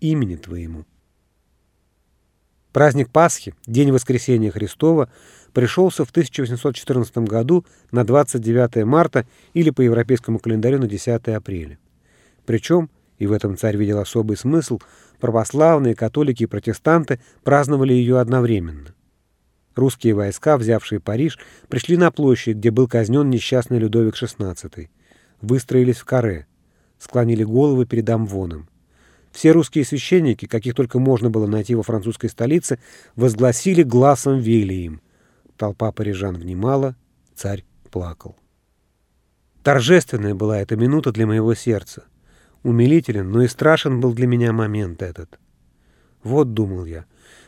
имени Твоему». Праздник Пасхи, День Воскресения Христова, пришелся в 1814 году на 29 марта или по европейскому календарю на 10 апреля. Причем, и в этом царь видел особый смысл, православные, католики и протестанты праздновали ее одновременно. Русские войска, взявшие Париж, пришли на площадь, где был казнен несчастный Людовик XVI. Выстроились в каре, склонили головы перед Амвоном. Все русские священники, каких только можно было найти во французской столице, возгласили глазом Велием. Толпа парижан внимала, царь плакал. Торжественная была эта минута для моего сердца. Умилителен, но и страшен был для меня момент этот. Вот, думал я,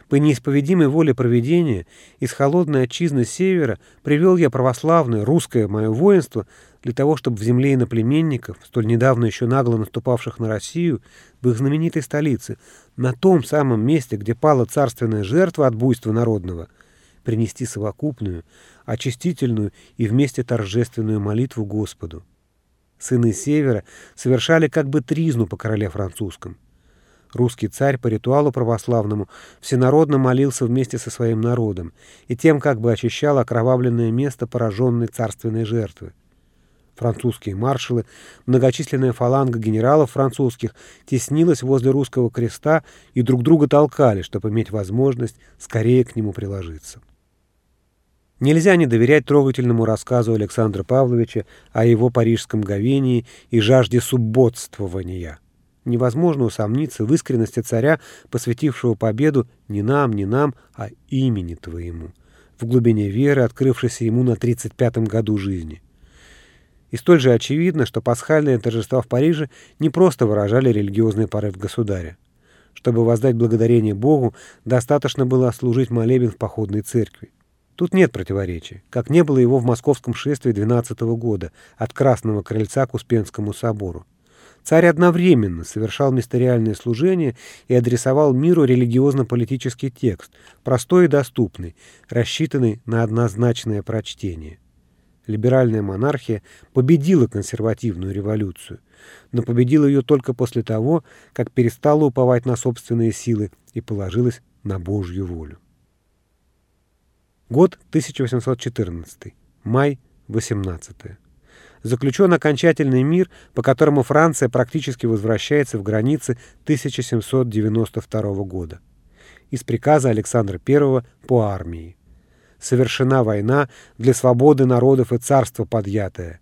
по неисповедимой воле проведения из холодной отчизны севера привел я православное русское мое воинство для того, чтобы в земле иноплеменников, столь недавно еще нагло наступавших на Россию, в их знаменитой столице, на том самом месте, где пала царственная жертва от буйства народного, принести совокупную, очистительную и вместе торжественную молитву Господу. Сыны Севера совершали как бы тризну по короле французском. Русский царь по ритуалу православному всенародно молился вместе со своим народом и тем как бы очищал окровавленное место пораженной царственной жертвы. Французские маршалы, многочисленная фаланга генералов французских теснилась возле русского креста и друг друга толкали, чтобы иметь возможность скорее к нему приложиться. Нельзя не доверять трогательному рассказу Александра Павловича о его парижском говении и жажде субботствования. Невозможно усомниться в искренности царя, посвятившего победу не нам, не нам, а имени твоему, в глубине веры, открывшейся ему на 35-м году жизни. И столь же очевидно, что пасхальные торжества в Париже не просто выражали религиозный порыв государя. Чтобы воздать благодарение Богу, достаточно было служить молебен в походной церкви. Тут нет противоречия, как не было его в московском шествии 12 -го года от Красного Крыльца к Успенскому собору. Царь одновременно совершал мистериальное служение и адресовал миру религиозно-политический текст, простой и доступный, рассчитанный на однозначное прочтение. Либеральная монархия победила консервативную революцию, но победила ее только после того, как перестала уповать на собственные силы и положилась на Божью волю. Год 1814. Май 18 заключен окончательный мир, по которому Франция практически возвращается в границы 1792 года. Из приказа Александра I по армии. Совершена война для свободы народов и царства подъятая.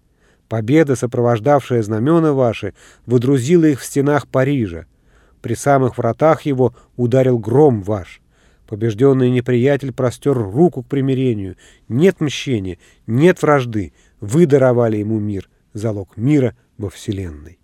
Победа, сопровождавшая знамена ваши, выдрузила их в стенах Парижа. При самых вратах его ударил гром ваш. Побежденный неприятель простер руку к примирению. Нет мщения, нет вражды. Вы даровали ему мир, залог мира во Вселенной.